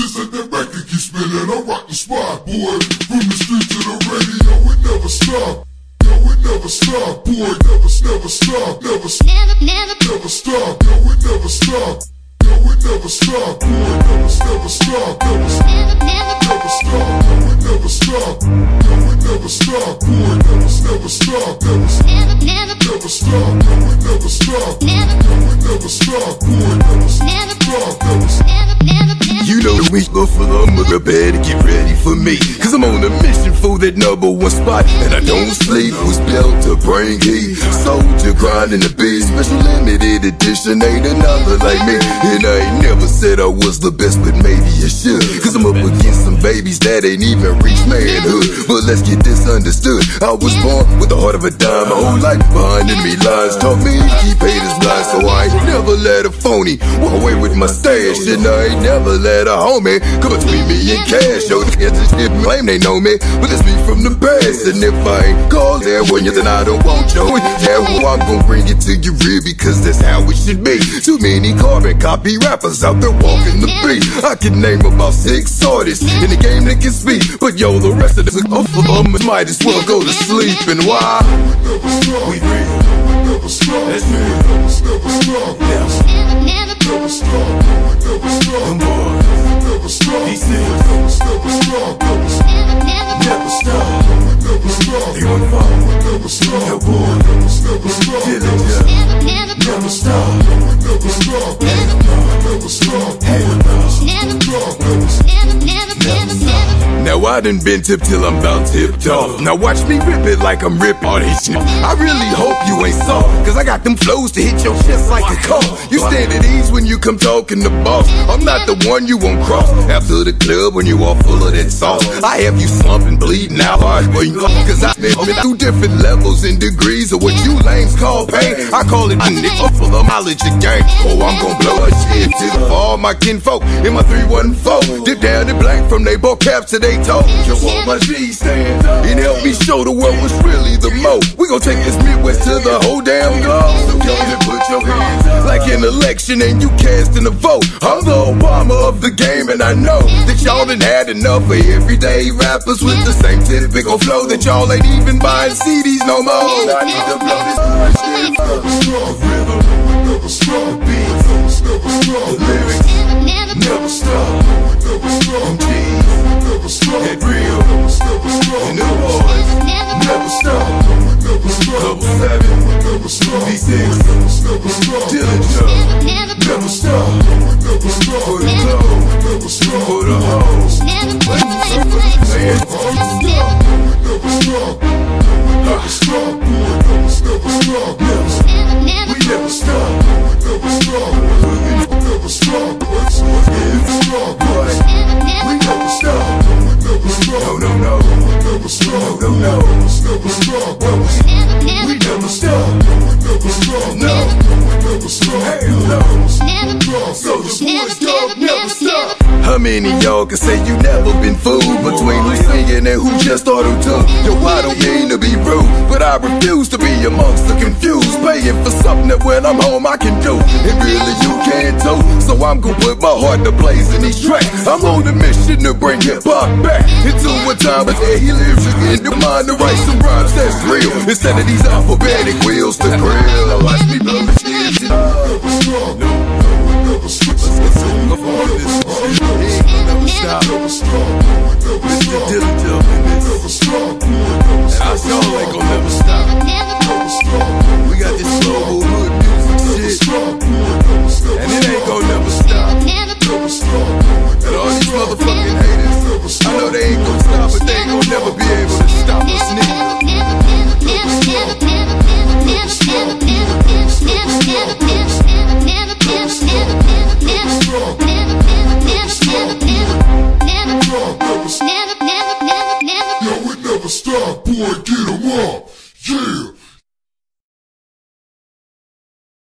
Just let that record keep spinning. I'm rockin' spot, boy. From the street to the radio, it never stop. Yo, it never stop, boy. Never, never stop. Never, Never, never, never stop. Yo, it never stop. Yo, it never stop, boy. Never, never stop. Never, never, never, never stop. Yo, it never stop. Yo, it never stop, boy. Never, never stop. Never, never, never, never stop. Yo, it never stop. never, Yo, it never stop, boy. You know we go for the mother bed to get ready for me. Cause I'm on a mission for that number one spot. And I don't sleep, was built to bring heat. Soldier grinding the beat, special limited edition, ain't another like me. And I ain't never said I was the best, but maybe I should. Cause I'm up against some babies that ain't even reached manhood. But let's get this understood. I was born with the heart of a dime, my whole life behind enemy lines. Taught me to keep haters blind, so I ain't never let a phony walk away with my stash. And I ain't never let a homie come between me and cash. Yo, the kids just shit claim they know me, but it's me from the past. And if I ain't called there when you, then I don't want you. Yeah, well, I'm gonna bring it to your real because that's how it should be. Too many carbon copy rappers out there walking the beat. I can name about six artists in the game that can speak, but yo, the rest of them oh, oh, might as well go to sleep. And why? We real. never stop. That's real. Never, never stop. Never, Never, never, Never stop. Never stop. them boys, Never stop. he said, Never, never stop. Never, never, never, never stop. never stop. They wanna fall. Never stop. Never, never stop. I done been tipped till I'm about tipped off. Now watch me rip it like I'm rip all this shit. I really hope you ain't soft, cause I got them flows to hit your chest like a car. You stand at ease when you come talking to boss. I'm not the one you won't cross. After the club when you all full of that sauce. I have you slumping, bleeding out hard, boy. Cause I've been through different levels and degrees of what you lames call pain. I call it a nigga full of knowledge of game. Oh, I'm gon' blow a shit to all my kinfolk in my 314. Dip down in black from they ball caps to they toes. Yo, all my G stand up and help me show the world what's really the mo. We gon' take this Midwest to the whole damn globe. So go and put your hands up like an election and you casting a vote. I'm the Obama of the game and I know that y'all done had enough of everyday rappers with the same typical flow that y'all ain't even buying CDs no more. I need to blow this shit up. The rhythm, stop. that real, Never stop. and them boys, never, never stop. Never stop. Double seven, Never stop. V6, Never stop. Dillinger, never, never stop. Never stop. For the low, Never stop. for the hoes, never, man. Never stop. Never stop. Boy, never, never stop. Never, many y'all can say you never been fooled between who's singing and who just auto tune? Yo, I don't mean to be rude, but I refuse to be amongst the confused. Paying for something that when I'm home I can do, and really you can too. So I'm gonna put my heart to blaze in these tracks. I'm on a mission to bring hip hop back into a time where he lives again. The mind to write some rhymes that's real instead of these alphabetic wheels to grill. Watch me blow the I get him up. Yeah.